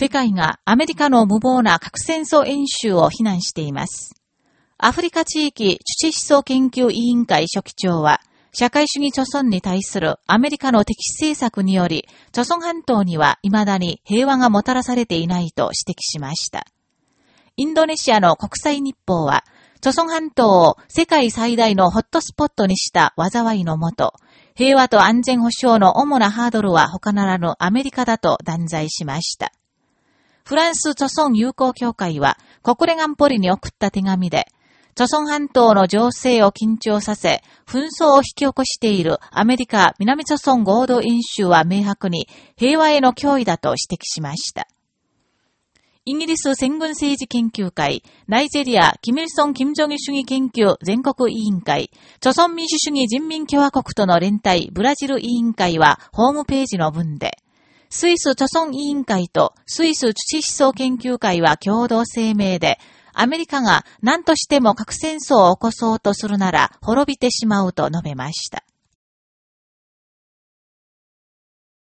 世界がアメリカの無謀な核戦争演習を非難しています。アフリカ地域土思想研究委員会書記長は、社会主義著村に対するアメリカの敵視政策により、著村半島には未だに平和がもたらされていないと指摘しました。インドネシアの国際日報は、著村半島を世界最大のホットスポットにした災いのもと、平和と安全保障の主なハードルは他ならぬアメリカだと断罪しました。フランス著村友好協会は国連安保理に送った手紙で、著村半島の情勢を緊張させ、紛争を引き起こしているアメリカ南著村合同演習は明白に平和への脅威だと指摘しました。イギリス戦軍政治研究会、ナイジェリア、キミルソン・キム・ジョギ主義研究全国委員会、著村民主主義人民共和国との連帯ブラジル委員会はホームページの文で、スイス著村委員会とスイス土思想研究会は共同声明で、アメリカが何としても核戦争を起こそうとするなら滅びてしまうと述べました。